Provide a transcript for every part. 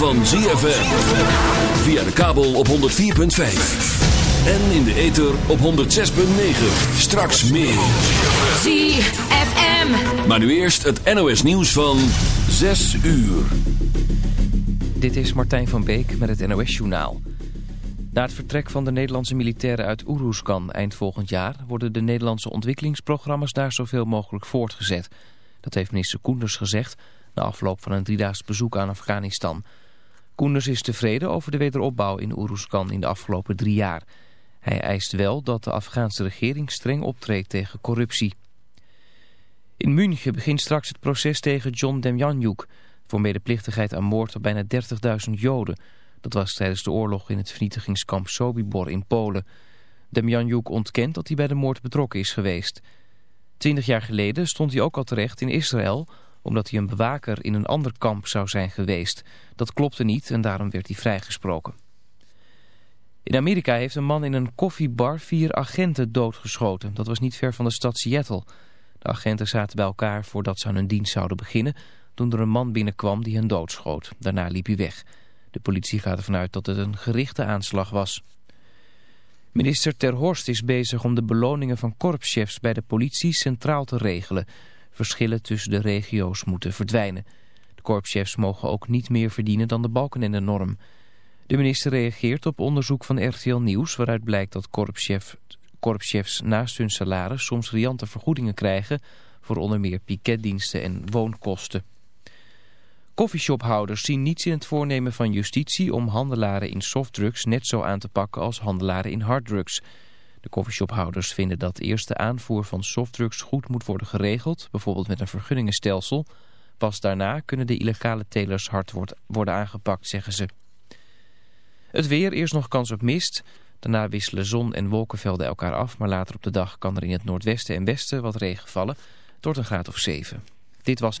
Van ZFM. Via de kabel op 104.5. En in de ether op 106.9. Straks meer. ZFM. Maar nu eerst het NOS nieuws van 6 uur. Dit is Martijn van Beek met het NOS Journaal. Na het vertrek van de Nederlandse militairen uit Oeroeskan eind volgend jaar... worden de Nederlandse ontwikkelingsprogramma's daar zoveel mogelijk voortgezet. Dat heeft minister Koenders gezegd na afloop van een driedaags bezoek aan Afghanistan. Koenders is tevreden over de wederopbouw in Oeroeskan in de afgelopen drie jaar. Hij eist wel dat de Afghaanse regering streng optreedt tegen corruptie. In München begint straks het proces tegen John Demjanjuk... voor medeplichtigheid aan moord op bijna 30.000 Joden... Dat was tijdens de oorlog in het vernietigingskamp Sobibor in Polen. Demjanjuk ontkent dat hij bij de moord betrokken is geweest. Twintig jaar geleden stond hij ook al terecht in Israël... omdat hij een bewaker in een ander kamp zou zijn geweest. Dat klopte niet en daarom werd hij vrijgesproken. In Amerika heeft een man in een koffiebar vier agenten doodgeschoten. Dat was niet ver van de stad Seattle. De agenten zaten bij elkaar voordat ze aan hun dienst zouden beginnen... toen er een man binnenkwam die hen doodschoot. Daarna liep hij weg... De politie gaat ervan uit dat het een gerichte aanslag was. Minister Ter Horst is bezig om de beloningen van korpschefs bij de politie centraal te regelen. Verschillen tussen de regio's moeten verdwijnen. De korpschefs mogen ook niet meer verdienen dan de balken in de norm. De minister reageert op onderzoek van RTL Nieuws... waaruit blijkt dat korpschef, korpschefs naast hun salaris soms riante vergoedingen krijgen... voor onder meer piketdiensten en woonkosten. Coffeeshophouders zien niets in het voornemen van justitie om handelaren in softdrugs net zo aan te pakken als handelaren in harddrugs. De coffeeshophouders vinden dat eerst de aanvoer van softdrugs goed moet worden geregeld, bijvoorbeeld met een vergunningenstelsel. Pas daarna kunnen de illegale telers hard worden aangepakt, zeggen ze. Het weer, eerst nog kans op mist. Daarna wisselen zon en wolkenvelden elkaar af, maar later op de dag kan er in het noordwesten en westen wat regen vallen. Tot een graad of 7. Dit was...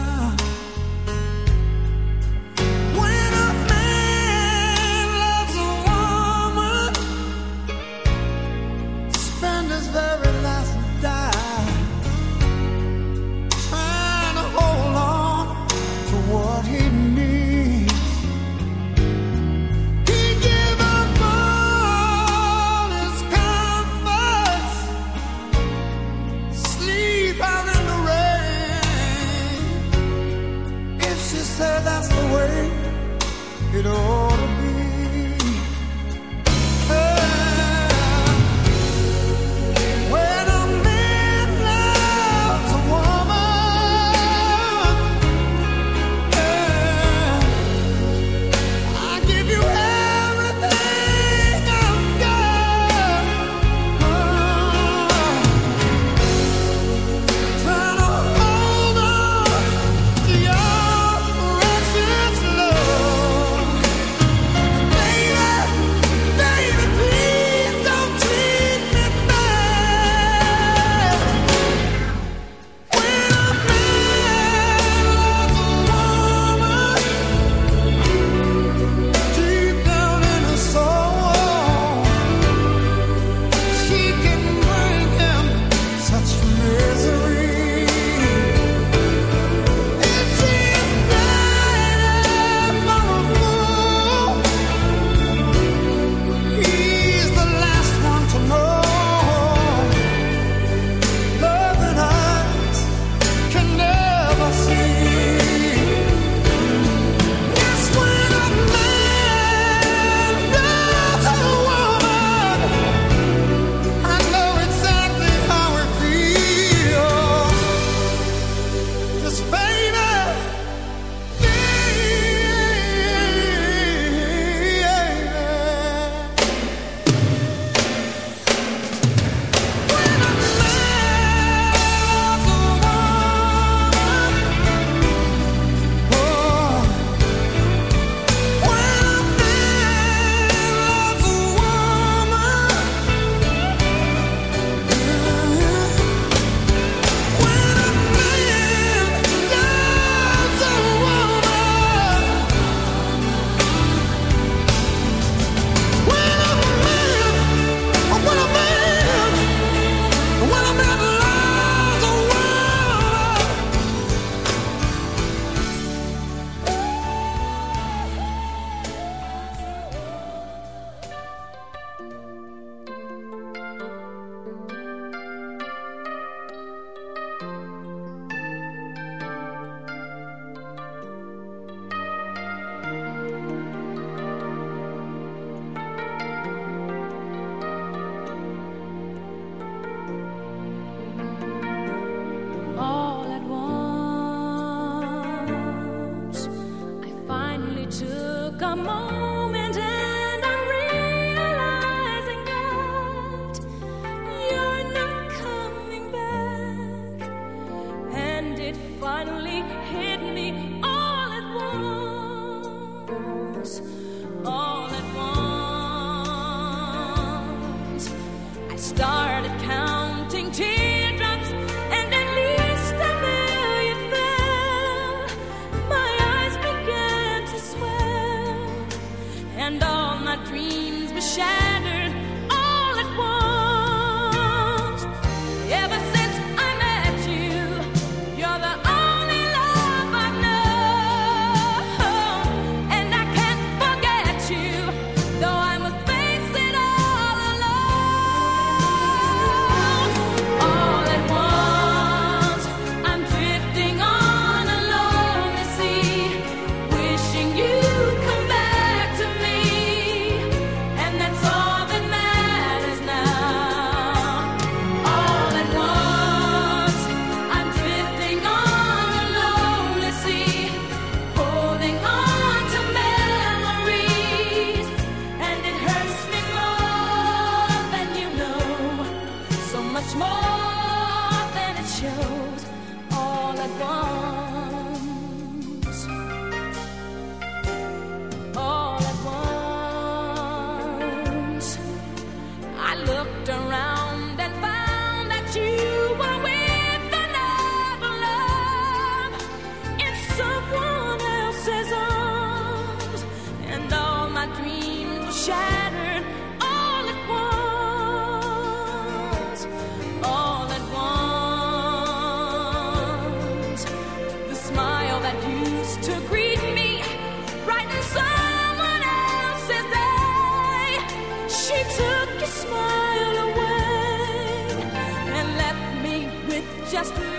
digas.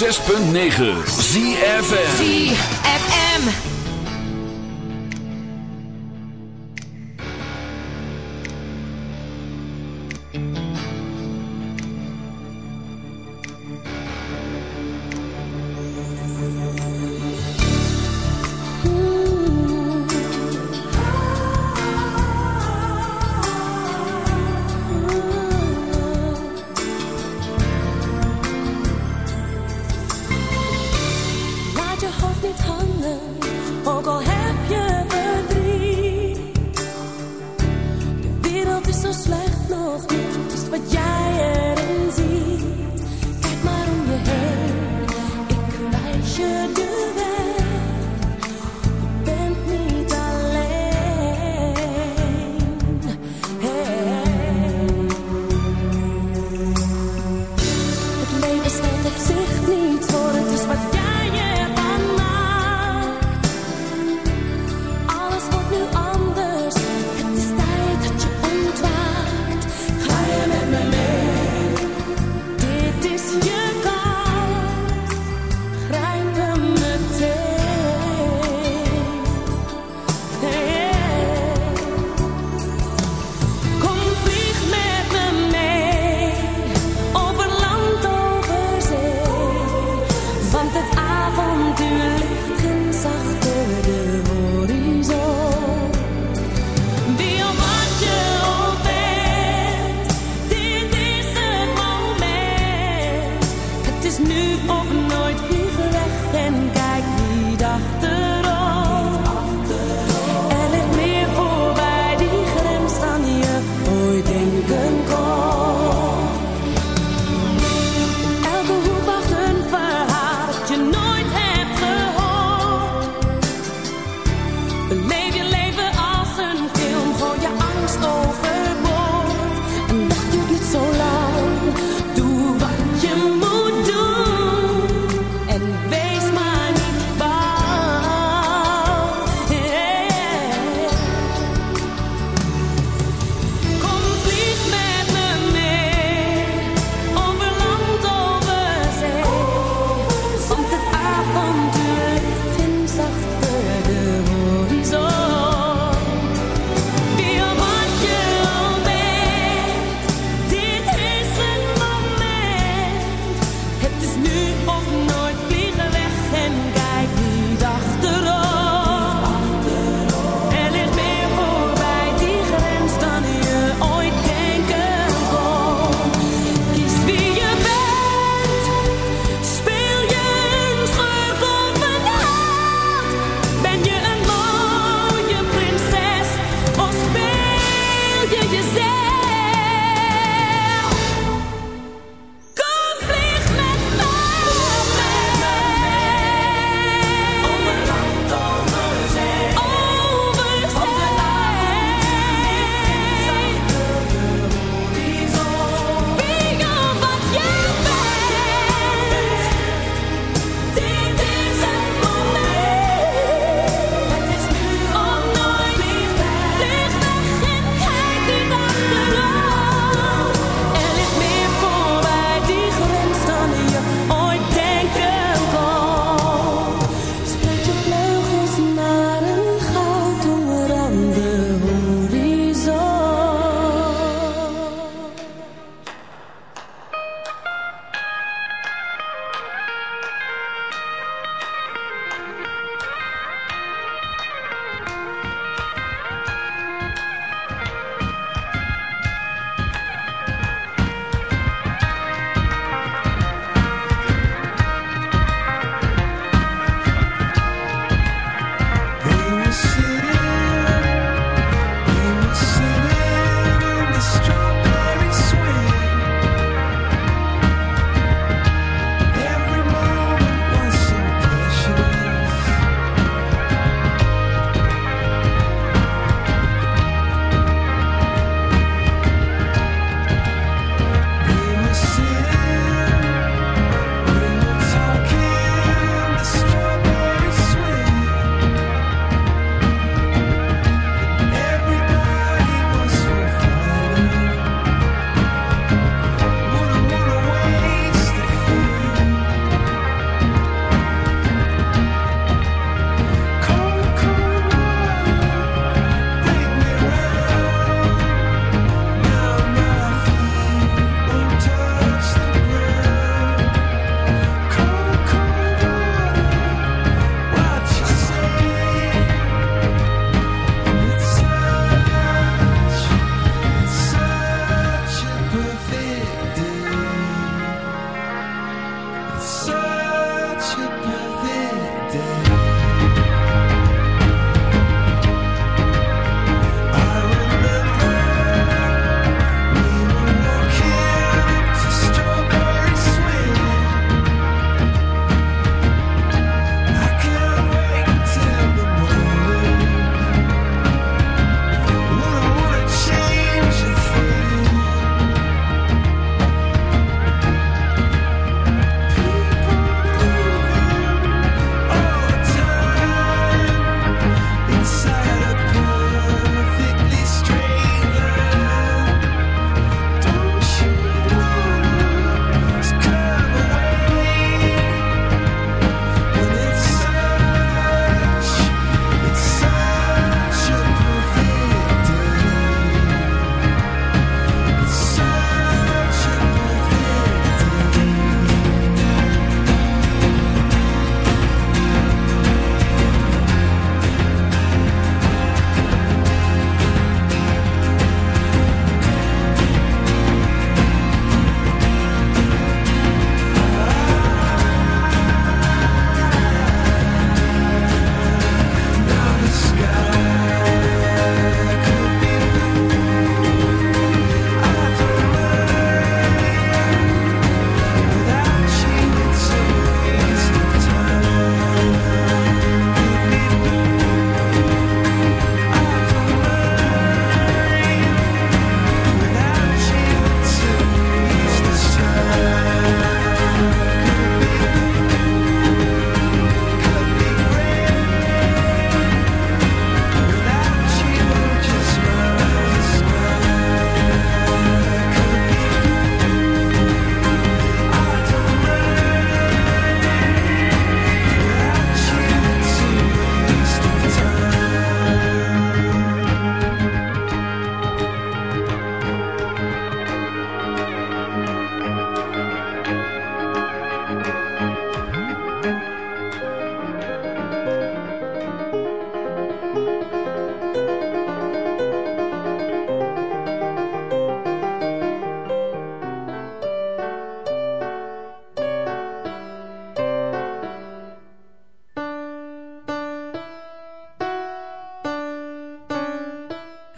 106.9 ZFN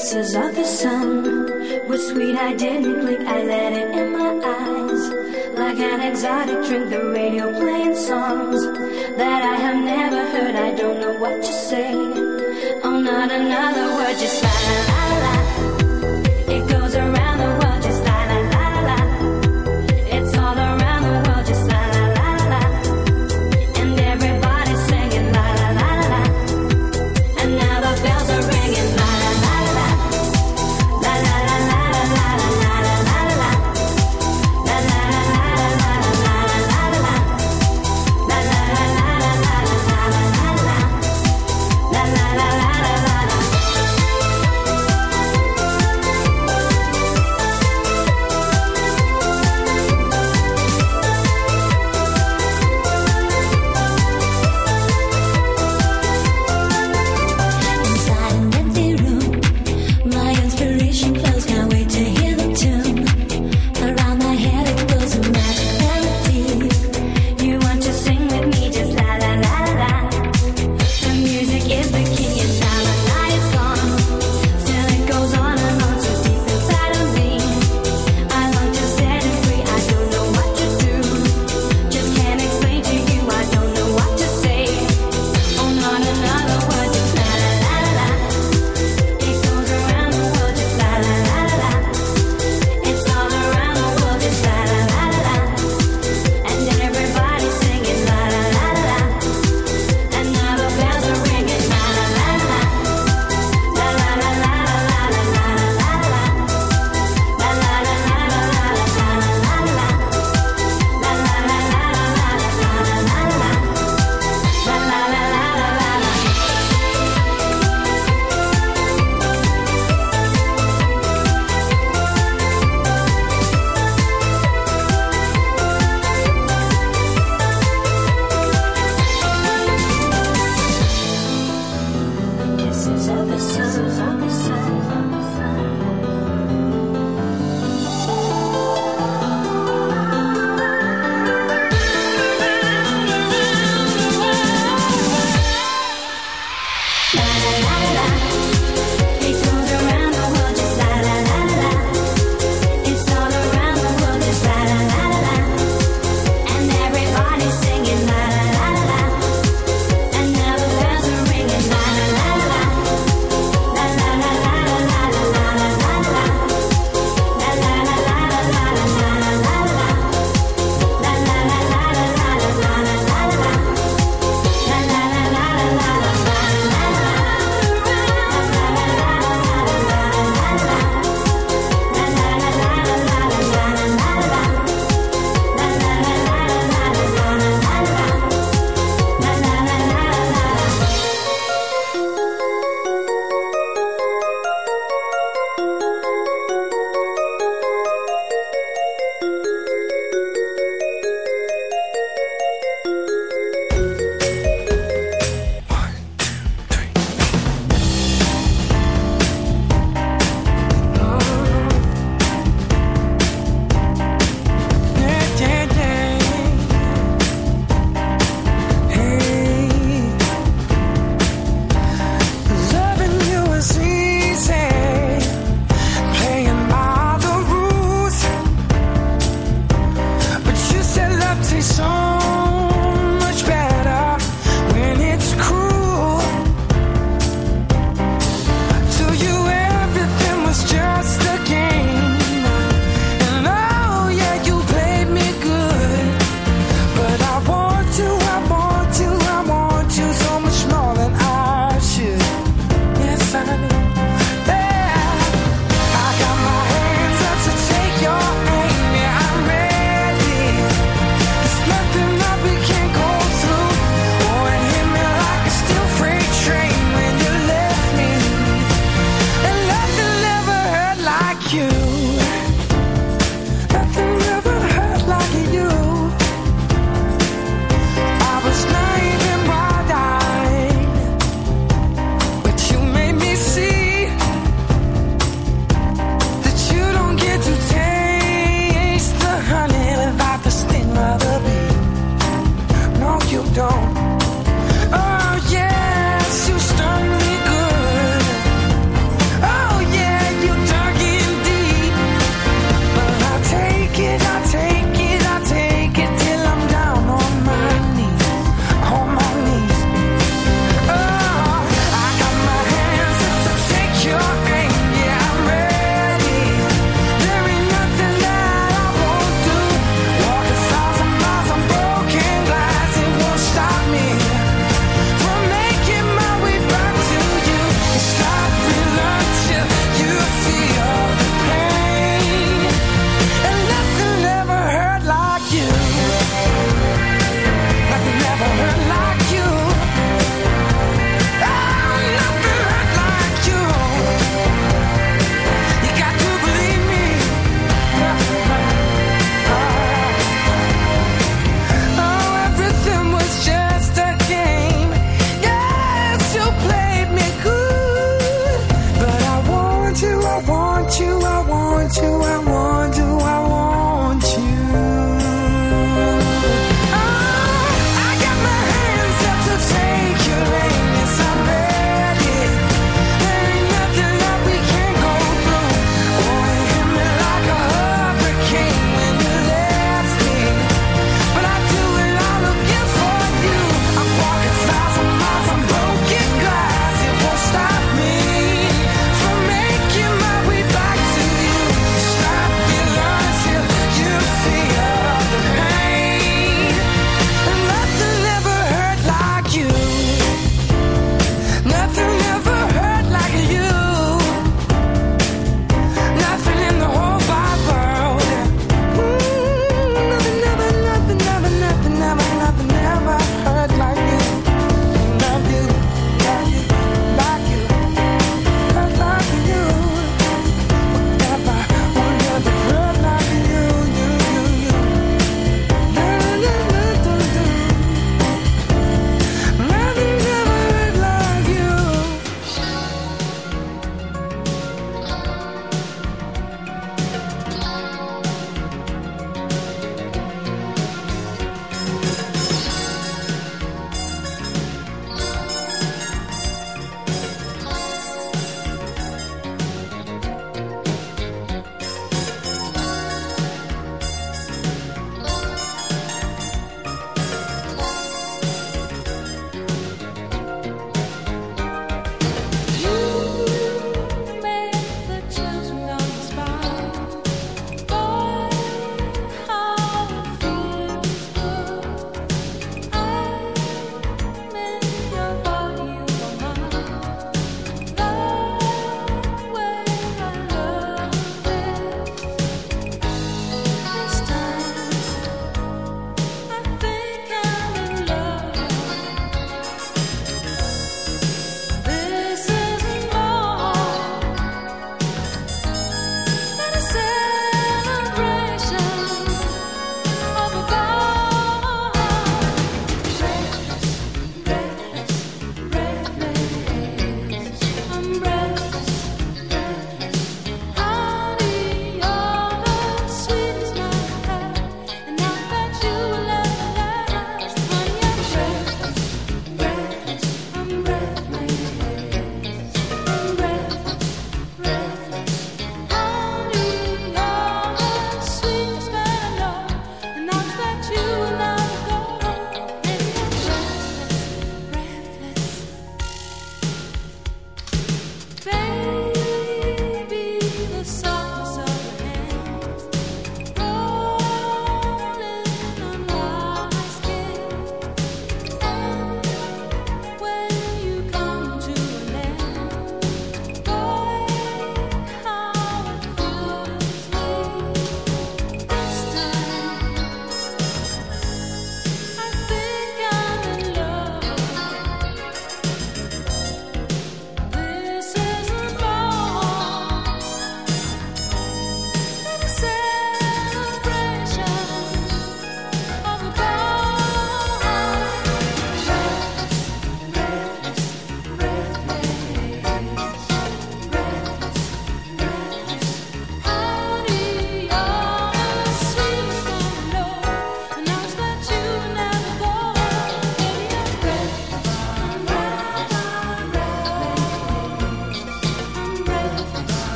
Faces of the sun were sweet. I didn't blink, I let it in my eyes. Like an exotic drink, the radio playing songs that I have never heard. I don't know what to say. Oh, not another word, just la la la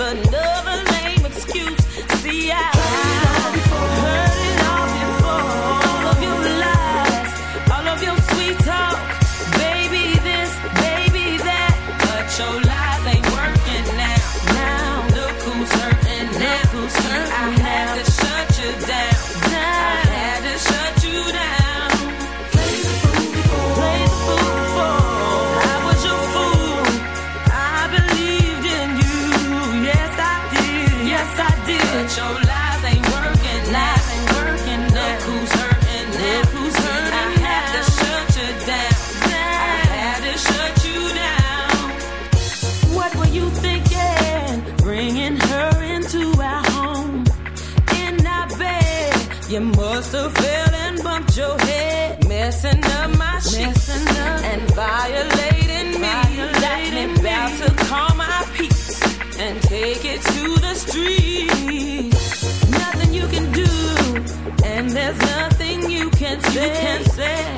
another you can say,